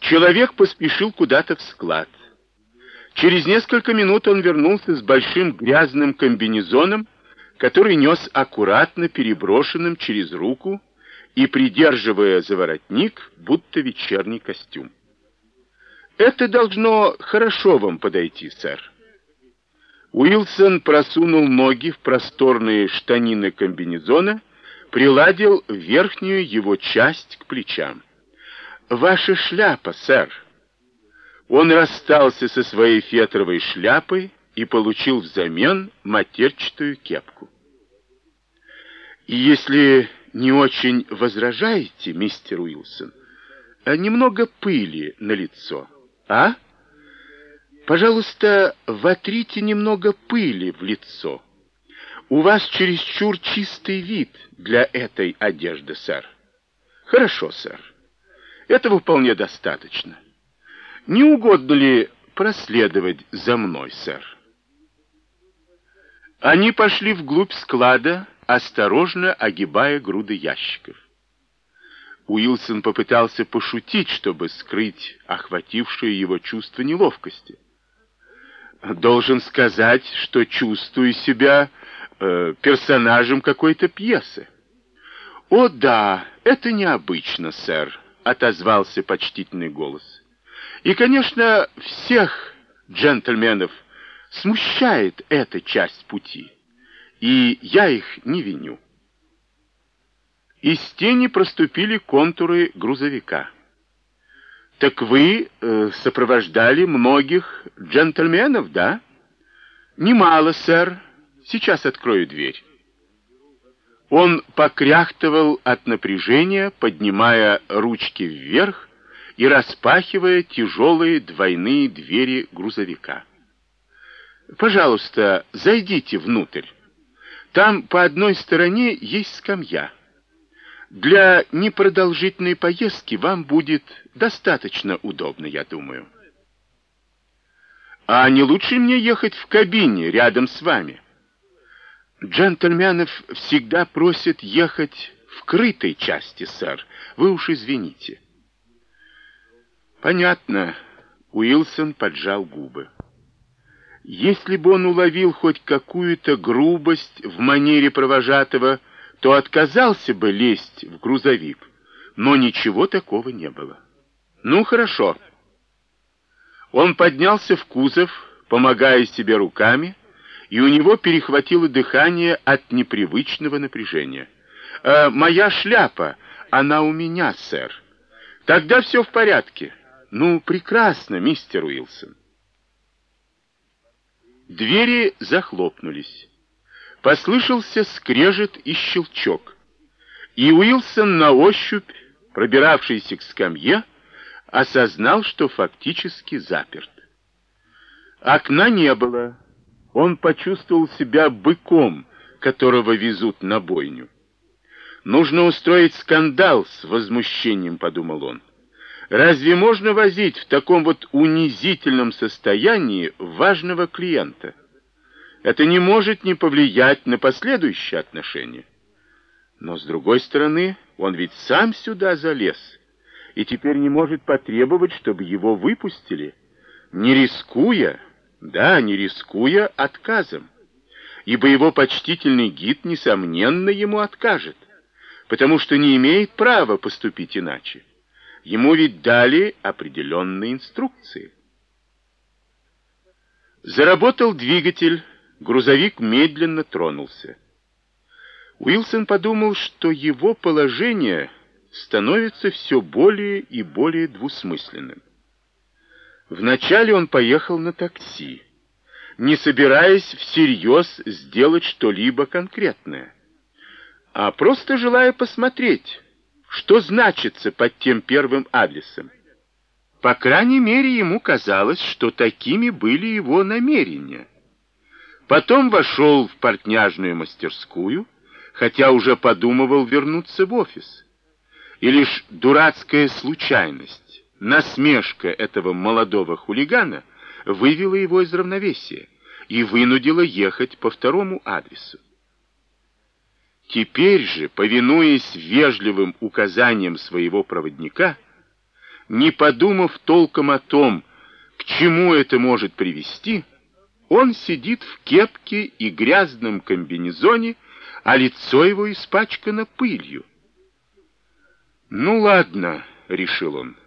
Человек поспешил куда-то в склад. Через несколько минут он вернулся с большим грязным комбинезоном, который нес аккуратно переброшенным через руку и придерживая за воротник, будто вечерний костюм. «Это должно хорошо вам подойти, сэр». Уилсон просунул ноги в просторные штанины комбинезона, приладил верхнюю его часть к плечам. «Ваша шляпа, сэр». Он расстался со своей фетровой шляпой и получил взамен матерчатую кепку. И если не очень возражаете, мистер Уилсон, немного пыли на лицо, а? Пожалуйста, вотрите немного пыли в лицо. У вас чересчур чистый вид для этой одежды, сэр. Хорошо, сэр. Этого вполне достаточно. Не угодно ли проследовать за мной, сэр? Они пошли вглубь склада, осторожно огибая груды ящиков. Уилсон попытался пошутить, чтобы скрыть охватившее его чувство неловкости. Должен сказать, что чувствую себя э, персонажем какой-то пьесы. «О да, это необычно, сэр», — отозвался почтительный голос. «И, конечно, всех джентльменов смущает эта часть пути, и я их не виню». Из тени проступили контуры грузовика. «Так вы э, сопровождали многих джентльменов, да?» «Немало, сэр. Сейчас открою дверь». Он покряхтывал от напряжения, поднимая ручки вверх и распахивая тяжелые двойные двери грузовика. «Пожалуйста, зайдите внутрь. Там по одной стороне есть скамья». Для непродолжительной поездки вам будет достаточно удобно, я думаю. А не лучше мне ехать в кабине рядом с вами? Джентльменов всегда просят ехать в крытой части, сэр. Вы уж извините. Понятно. Уилсон поджал губы. Если бы он уловил хоть какую-то грубость в манере провожатого, то отказался бы лезть в грузовик, но ничего такого не было. Ну, хорошо. Он поднялся в кузов, помогая себе руками, и у него перехватило дыхание от непривычного напряжения. «Э, «Моя шляпа, она у меня, сэр». «Тогда все в порядке». «Ну, прекрасно, мистер Уилсон». Двери захлопнулись. Послышался скрежет и щелчок. И Уилсон на ощупь, пробиравшийся к скамье, осознал, что фактически заперт. Окна не было. Он почувствовал себя быком, которого везут на бойню. «Нужно устроить скандал с возмущением», — подумал он. «Разве можно возить в таком вот унизительном состоянии важного клиента?» это не может не повлиять на последующие отношения. Но, с другой стороны, он ведь сам сюда залез, и теперь не может потребовать, чтобы его выпустили, не рискуя, да, не рискуя отказом, ибо его почтительный гид, несомненно, ему откажет, потому что не имеет права поступить иначе. Ему ведь дали определенные инструкции. Заработал двигатель, Грузовик медленно тронулся. Уилсон подумал, что его положение становится все более и более двусмысленным. Вначале он поехал на такси, не собираясь всерьез сделать что-либо конкретное, а просто желая посмотреть, что значится под тем первым адресом. По крайней мере, ему казалось, что такими были его намерения. Потом вошел в портняжную мастерскую, хотя уже подумывал вернуться в офис. И лишь дурацкая случайность, насмешка этого молодого хулигана вывела его из равновесия и вынудила ехать по второму адресу. Теперь же, повинуясь вежливым указаниям своего проводника, не подумав толком о том, к чему это может привести, он сидит в кепке и грязном комбинезоне, а лицо его испачкано пылью. «Ну ладно», — решил он, —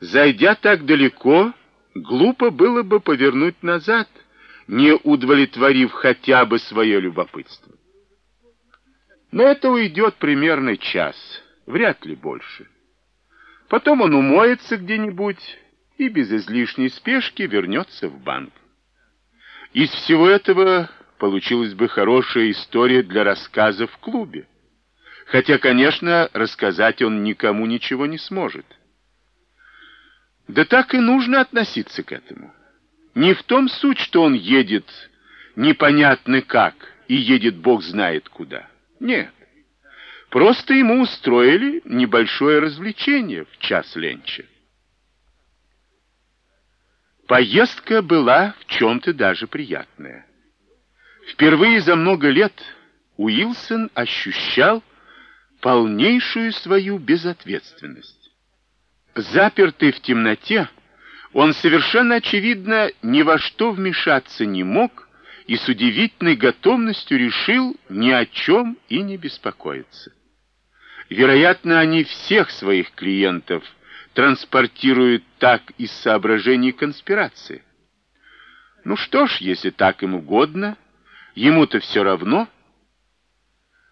«зайдя так далеко, глупо было бы повернуть назад, не удовлетворив хотя бы свое любопытство. Но это уйдет примерно час, вряд ли больше. Потом он умоется где-нибудь и без излишней спешки вернется в банк. Из всего этого получилась бы хорошая история для рассказа в клубе. Хотя, конечно, рассказать он никому ничего не сможет. Да так и нужно относиться к этому. Не в том суть, что он едет непонятно как и едет бог знает куда. Нет. Просто ему устроили небольшое развлечение в час ленча. Поездка была в чем-то даже приятная. Впервые за много лет Уилсон ощущал полнейшую свою безответственность. Запертый в темноте, он совершенно очевидно ни во что вмешаться не мог и с удивительной готовностью решил ни о чем и не беспокоиться. Вероятно, они всех своих клиентов – транспортирует так из соображений конспирации. Ну что ж, если так им угодно, ему-то все равно.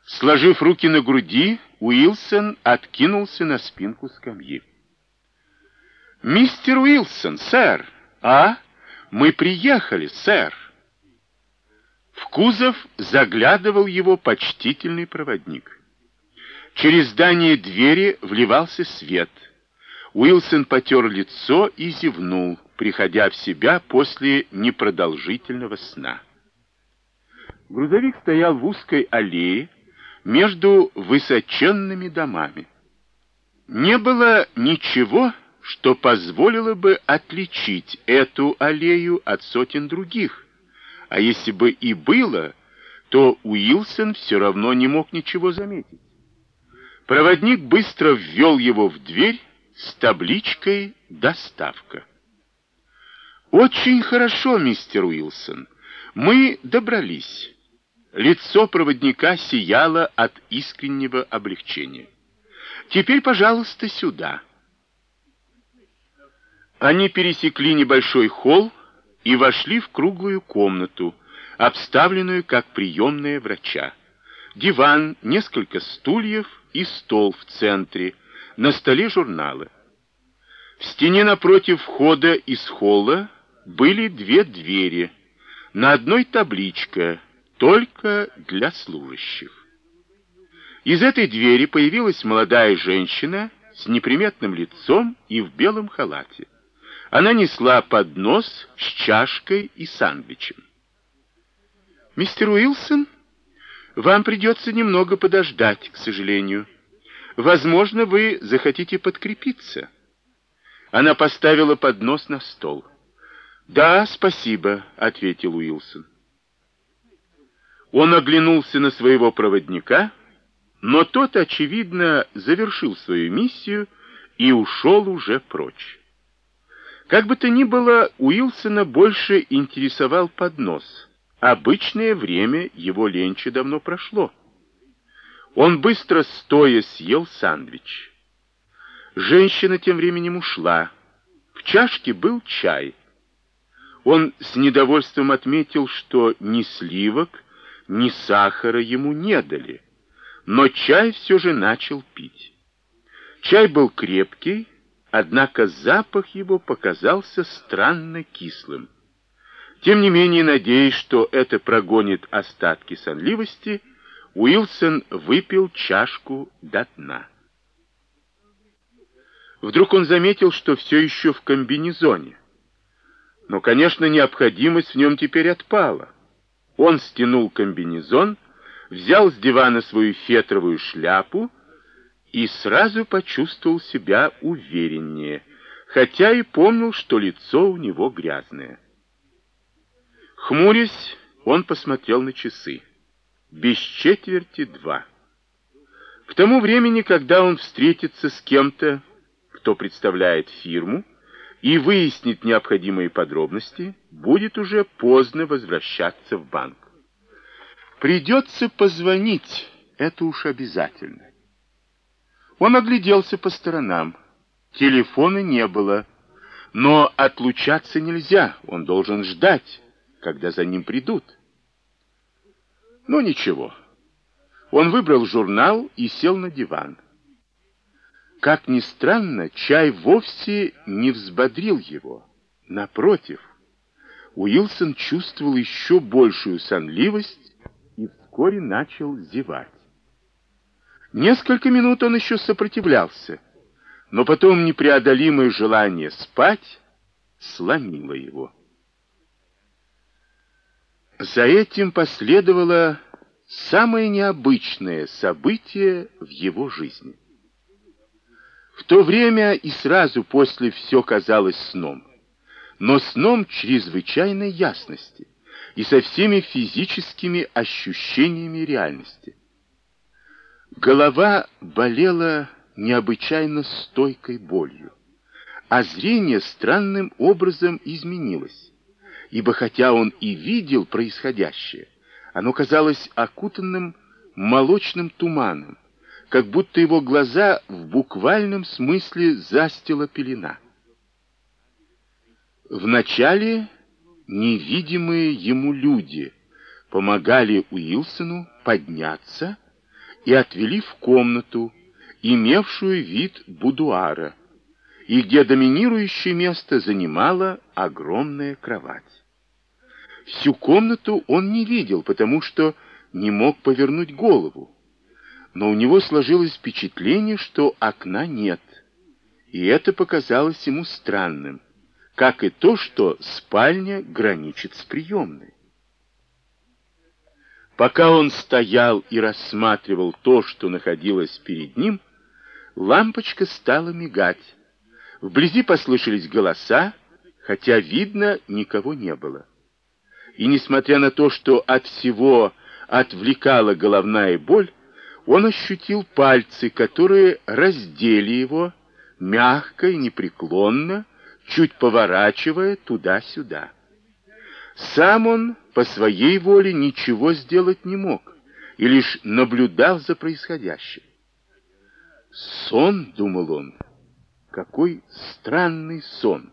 Сложив руки на груди, Уилсон откинулся на спинку скамьи. «Мистер Уилсон, сэр!» «А? Мы приехали, сэр!» В кузов заглядывал его почтительный проводник. Через здание двери вливался свет — Уилсон потер лицо и зевнул, приходя в себя после непродолжительного сна. Грузовик стоял в узкой аллее между высоченными домами. Не было ничего, что позволило бы отличить эту аллею от сотен других, а если бы и было, то Уилсон все равно не мог ничего заметить. Проводник быстро ввел его в дверь, с табличкой «Доставка». «Очень хорошо, мистер Уилсон. Мы добрались». Лицо проводника сияло от искреннего облегчения. «Теперь, пожалуйста, сюда». Они пересекли небольшой холл и вошли в круглую комнату, обставленную как приемная врача. Диван, несколько стульев и стол в центре — на столе журналы. В стене напротив входа из холла были две двери. На одной табличка «Только для служащих». Из этой двери появилась молодая женщина с неприметным лицом и в белом халате. Она несла поднос с чашкой и сандвичем. «Мистер Уилсон, вам придется немного подождать, к сожалению». Возможно, вы захотите подкрепиться. Она поставила поднос на стол. «Да, спасибо», — ответил Уилсон. Он оглянулся на своего проводника, но тот, очевидно, завершил свою миссию и ушел уже прочь. Как бы то ни было, Уилсона больше интересовал поднос. Обычное время его ленча давно прошло. Он быстро стоя съел сандвич. Женщина тем временем ушла. В чашке был чай. Он с недовольством отметил, что ни сливок, ни сахара ему не дали, но чай все же начал пить. Чай был крепкий, однако запах его показался странно кислым. Тем не менее, надеясь, что это прогонит остатки сонливости, Уилсон выпил чашку до дна. Вдруг он заметил, что все еще в комбинезоне. Но, конечно, необходимость в нем теперь отпала. Он стянул комбинезон, взял с дивана свою фетровую шляпу и сразу почувствовал себя увереннее, хотя и помнил, что лицо у него грязное. Хмурясь, он посмотрел на часы без четверти два. К тому времени, когда он встретится с кем-то, кто представляет фирму, и выяснит необходимые подробности, будет уже поздно возвращаться в банк. Придется позвонить, это уж обязательно. Он огляделся по сторонам. Телефона не было. Но отлучаться нельзя, он должен ждать, когда за ним придут. Ну ничего. Он выбрал журнал и сел на диван. Как ни странно, чай вовсе не взбодрил его. Напротив, Уилсон чувствовал еще большую сонливость и вскоре начал зевать. Несколько минут он еще сопротивлялся, но потом непреодолимое желание спать сломило его. За этим последовало самое необычное событие в его жизни. В то время и сразу после все казалось сном, но сном чрезвычайной ясности и со всеми физическими ощущениями реальности. Голова болела необычайно стойкой болью, а зрение странным образом изменилось, ибо хотя он и видел происходящее, оно казалось окутанным молочным туманом, как будто его глаза в буквальном смысле застила пелена. Вначале невидимые ему люди помогали Уилсону подняться и отвели в комнату, имевшую вид будуара, и где доминирующее место занимала огромная кровать. Всю комнату он не видел, потому что не мог повернуть голову, но у него сложилось впечатление, что окна нет, и это показалось ему странным, как и то, что спальня граничит с приемной. Пока он стоял и рассматривал то, что находилось перед ним, лампочка стала мигать. Вблизи послышались голоса, хотя, видно, никого не было. И несмотря на то, что от всего отвлекала головная боль, он ощутил пальцы, которые раздели его, мягко и непреклонно, чуть поворачивая туда-сюда. Сам он по своей воле ничего сделать не мог и лишь наблюдал за происходящим. «Сон», — думал он, — «какой странный сон».